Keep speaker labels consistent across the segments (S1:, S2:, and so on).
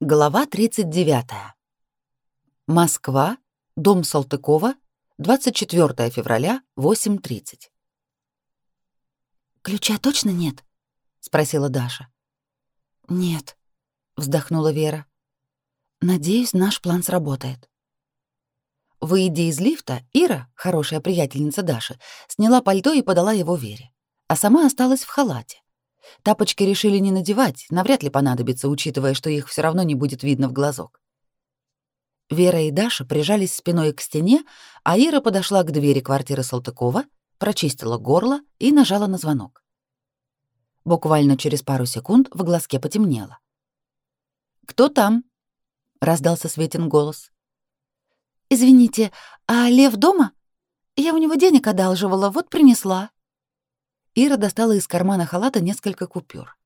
S1: Глава 39. Москва, дом Салтыкова, 24 февраля, 8.30.
S2: «Ключа точно нет?» — спросила Даша.
S1: «Нет», — вздохнула Вера.
S2: «Надеюсь, наш план сработает».
S1: Выйдя из лифта, Ира, хорошая приятельница Даши, сняла пальто и подала его Вере, а сама осталась в халате. Тапочки решили не надевать, навряд ли понадобится, учитывая, что их все равно не будет видно в глазок. Вера и Даша прижались спиной к стене, а Ира подошла к двери квартиры Салтыкова, прочистила горло и нажала на звонок. Буквально через пару секунд в глазке потемнело. «Кто там?» — раздался Светин голос.
S2: «Извините, а Лев дома? Я у него денег одалживала, вот принесла».
S1: Ира достала из кармана халата несколько купюр.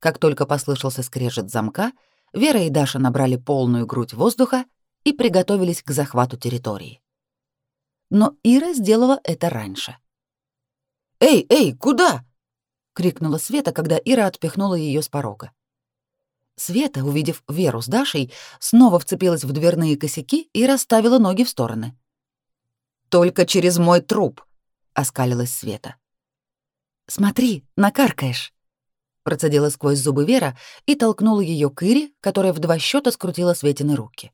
S1: Как только послышался скрежет замка, Вера и Даша набрали полную грудь воздуха и приготовились к захвату территории. Но Ира сделала это раньше. «Эй, эй, куда?» — крикнула Света, когда Ира отпихнула ее с порога. Света, увидев Веру с Дашей, снова вцепилась в дверные косяки и расставила ноги в стороны. «Только через мой труп», — оскалилась Света.
S2: Смотри, накаркаешь!»
S1: Процедила сквозь зубы Вера и толкнула ее к Ире, которая в два счета скрутила Светины руки.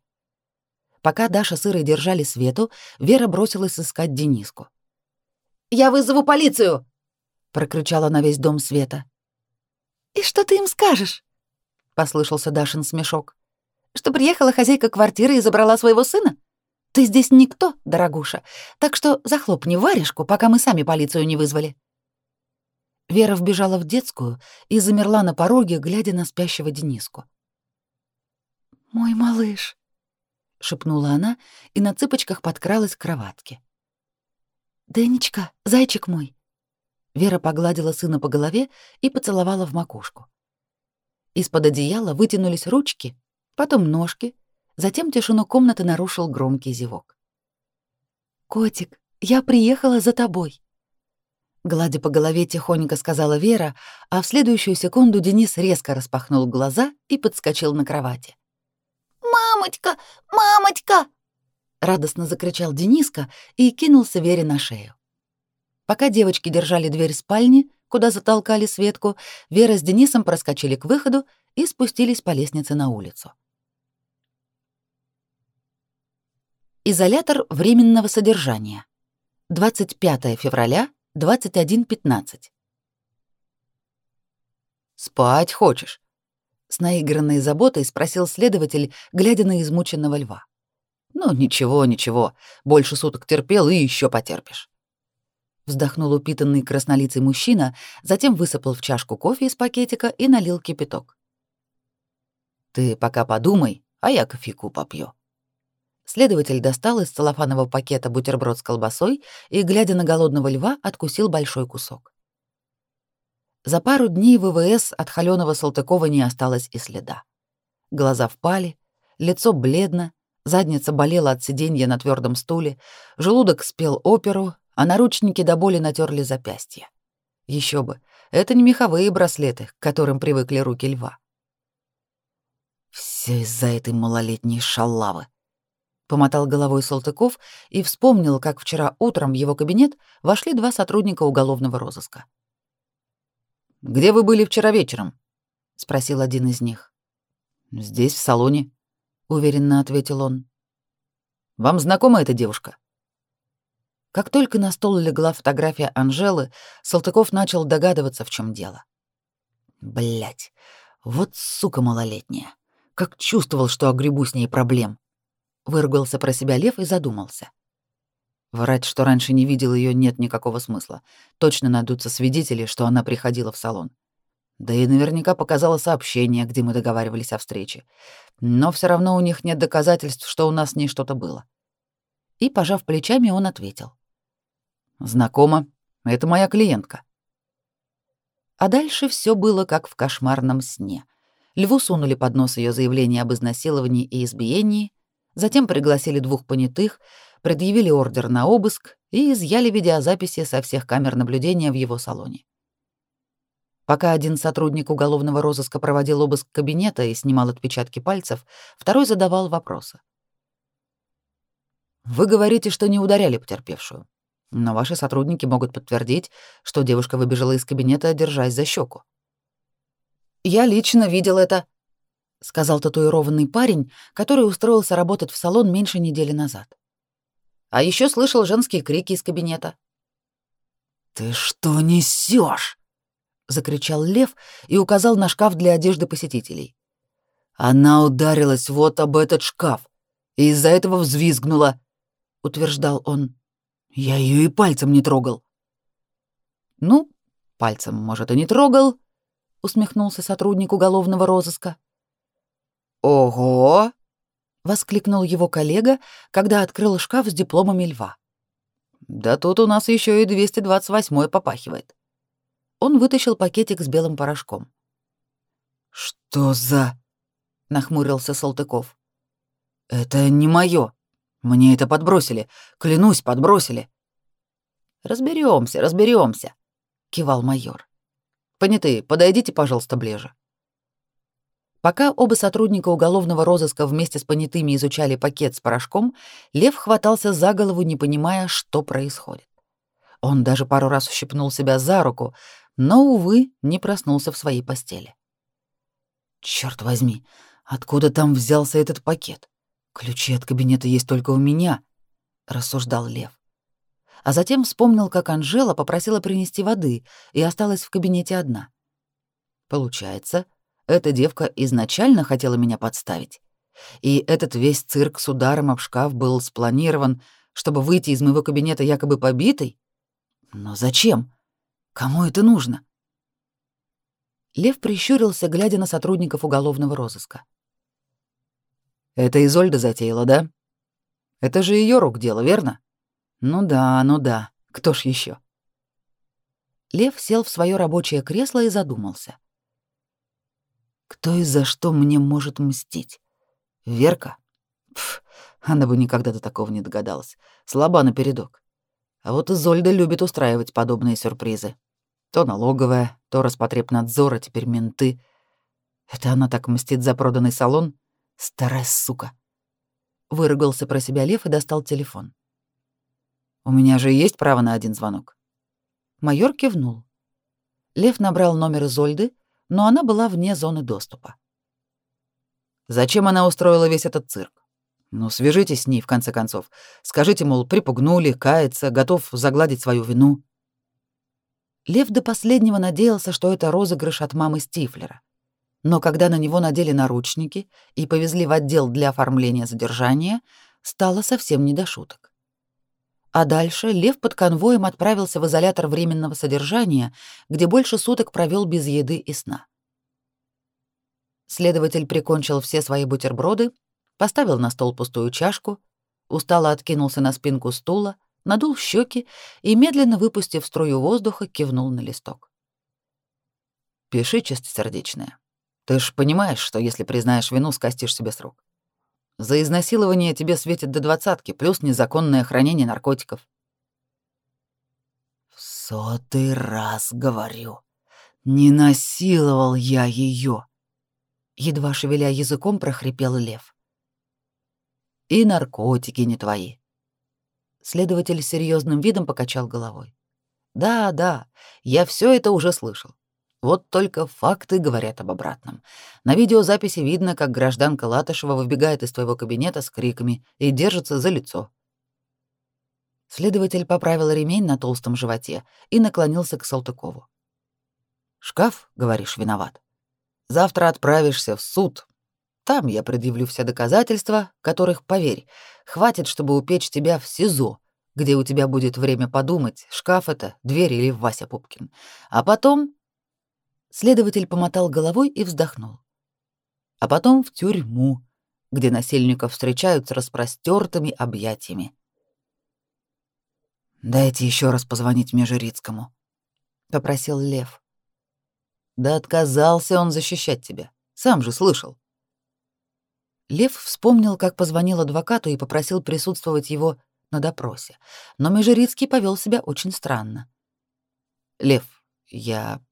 S1: Пока Даша с Ирой держали Свету, Вера бросилась искать Дениску. «Я вызову полицию!» — прокричала на весь дом Света.
S2: «И что ты им скажешь?» — послышался Дашин смешок. «Что приехала хозяйка квартиры и забрала своего сына? Ты здесь никто, дорогуша, так что захлопни варежку, пока мы сами полицию не вызвали».
S1: Вера вбежала в детскую и замерла на пороге, глядя на спящего Дениску.
S2: «Мой малыш», — шепнула она и на цыпочках подкралась к кроватке. «Денечка, зайчик мой».
S1: Вера погладила сына по голове и поцеловала в макушку. Из-под одеяла вытянулись ручки, потом ножки, затем тишину комнаты нарушил громкий зевок.
S2: «Котик, я приехала за тобой».
S1: Гладя по голове, тихонько сказала Вера, а в следующую секунду Денис резко распахнул глаза и подскочил на кровати.
S2: «Мамочка! Мамочка!»
S1: Радостно закричал Дениска и кинулся Вере на шею. Пока девочки держали дверь спальни, куда затолкали Светку, Вера с Денисом проскочили к выходу и спустились по лестнице на улицу. Изолятор временного содержания. 25 февраля 21.15. «Спать хочешь?» — с наигранной заботой спросил следователь, глядя на измученного льва. «Ну, ничего, ничего, больше суток терпел и еще потерпишь». Вздохнул упитанный краснолицый мужчина, затем высыпал в чашку кофе из пакетика и налил кипяток. «Ты пока подумай, а я кофейку попью». Следователь достал из целлофанового пакета бутерброд с колбасой и, глядя на голодного льва, откусил большой кусок. За пару дней ВВС от холёного Салтыкова не осталось и следа. Глаза впали, лицо бледно, задница болела от сиденья на твердом стуле, желудок спел оперу, а наручники до боли натерли запястья. Еще бы, это не меховые браслеты, к которым привыкли руки льва. Все из-за этой малолетней шалавы, Помотал головой Салтыков и вспомнил, как вчера утром в его кабинет вошли два сотрудника уголовного розыска. «Где вы были вчера вечером?» — спросил один из них. «Здесь, в салоне», — уверенно ответил он. «Вам знакома эта девушка?» Как только на стол легла фотография Анжелы, Салтыков начал догадываться, в чем дело. Блять, вот сука малолетняя. Как чувствовал, что огребу с ней проблем. Выругался про себя Лев и задумался. Врать, что раньше не видел ее, нет никакого смысла. Точно найдутся свидетели, что она приходила в салон. Да и наверняка показала сообщение, где мы договаривались о встрече. Но все равно у них нет доказательств, что у нас с ней что-то было. И, пожав плечами, он ответил. «Знакомо. Это моя клиентка». А дальше все было как в кошмарном сне. Льву сунули под нос ее заявление об изнасиловании и избиении, Затем пригласили двух понятых, предъявили ордер на обыск и изъяли видеозаписи со всех камер наблюдения в его салоне. Пока один сотрудник уголовного розыска проводил обыск кабинета и снимал отпечатки пальцев, второй задавал вопросы. Вы говорите, что не ударяли потерпевшую, но ваши сотрудники могут подтвердить, что девушка выбежала из кабинета, держась за щеку.
S2: Я лично видел это, сказал татуированный парень, который устроился работать в салон меньше недели назад. А еще слышал женские крики из кабинета.
S1: Ты что несешь? закричал Лев и указал на шкаф для одежды посетителей. Она ударилась вот об этот шкаф и из-за этого взвизгнула утверждал он. Я ее и пальцем не трогал. Ну, пальцем, может, и не трогал, усмехнулся сотрудник уголовного розыска. Ого! воскликнул его коллега, когда открыл шкаф с дипломами льва. Да тут у нас еще и 228 попахивает. Он вытащил пакетик с белым порошком. Что за? нахмурился Салтыков. Это не мое. Мне это подбросили. Клянусь, подбросили. Разберемся, разберемся, кивал майор. Понятые, подойдите, пожалуйста, ближе. Пока оба сотрудника уголовного розыска вместе с понятыми изучали пакет с порошком, Лев хватался за голову, не понимая, что происходит. Он даже пару раз ущипнул себя за руку, но, увы, не проснулся в своей постели. Черт возьми, откуда там взялся этот пакет? Ключи от кабинета есть только у меня, рассуждал Лев. А затем вспомнил, как Анжела попросила принести воды и осталась в кабинете одна. Получается, эта девка изначально хотела меня подставить. И этот весь цирк с ударом об шкаф был спланирован, чтобы выйти из моего кабинета якобы побитой? Но зачем? Кому это нужно? Лев прищурился, глядя на сотрудников уголовного розыска. Это Изольда затеяла, да? Это же ее рук дело, верно? Ну да, ну да. Кто ж еще? Лев сел в свое рабочее кресло и задумался. Кто и за что мне может мстить? Верка? Пф, она бы никогда до такого не догадалась. Слаба напередок. А вот Изольда любит устраивать подобные сюрпризы. То налоговая, то Роспотребнадзор, а теперь менты. Это она так мстит за проданный салон? Старая сука. Выругался про себя Лев и достал телефон. У меня же есть право на один звонок. Майор кивнул. Лев набрал номер Изольды, но она была вне зоны доступа. Зачем она устроила весь этот цирк? Ну, свяжитесь с ней, в конце концов. Скажите, мол, припугнули, кается, готов загладить свою вину. Лев до последнего надеялся, что это розыгрыш от мамы Стифлера. Но когда на него надели наручники и повезли в отдел для оформления задержания, стало совсем не до шуток. А дальше Лев под конвоем отправился в изолятор временного содержания, где больше суток провел без еды и сна. Следователь прикончил все свои бутерброды, поставил на стол пустую чашку, устало откинулся на спинку стула, надул щеки и, медленно выпустив струю воздуха, кивнул на листок. «Пиши чистосердечное. Ты ж понимаешь, что если признаешь вину, скостишь себе срок. За изнасилование тебе светит до двадцатки, плюс незаконное хранение наркотиков. В сотый раз говорю, не насиловал я ее. Едва шевеля языком, прохрипел лев. И наркотики не твои. Следователь серьезным видом покачал головой. Да, да, я все это уже слышал. Вот только факты говорят об обратном. На видеозаписи видно, как гражданка Латышева выбегает из твоего кабинета с криками и держится за лицо. Следователь поправил ремень на толстом животе и наклонился к Салтыкову. «Шкаф, говоришь, виноват. Завтра отправишься в суд. Там я предъявлю все доказательства, которых, поверь, хватит, чтобы упечь тебя в СИЗО, где у тебя будет время подумать, шкаф это, дверь или Вася Пупкин. А потом Следователь помотал головой и вздохнул. А потом в тюрьму, где насильников встречают с распростертыми объятиями. «Дайте еще раз позвонить Межерицкому», — попросил Лев. «Да отказался он защищать тебя. Сам же слышал». Лев вспомнил, как позвонил адвокату и попросил присутствовать его на допросе, но Межерицкий повел себя очень странно. «Лев, я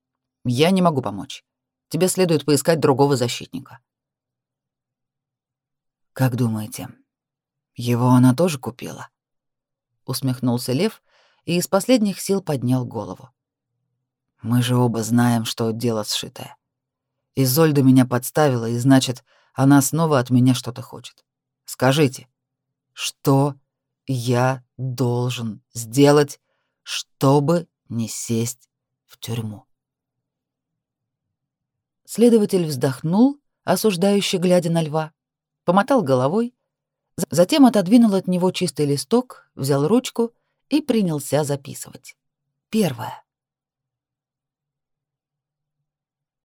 S1: Я не могу помочь. Тебе следует поискать другого защитника. Как думаете, его она тоже купила? Усмехнулся Лев и из последних сил поднял голову. Мы же оба знаем, что дело сшитое. Изольда меня подставила, и значит, она снова от меня что-то хочет. Скажите, что я должен сделать, чтобы не сесть в тюрьму? Следователь вздохнул, осуждающе глядя на льва, помотал головой, затем отодвинул от него чистый листок, взял ручку и принялся записывать. Первое.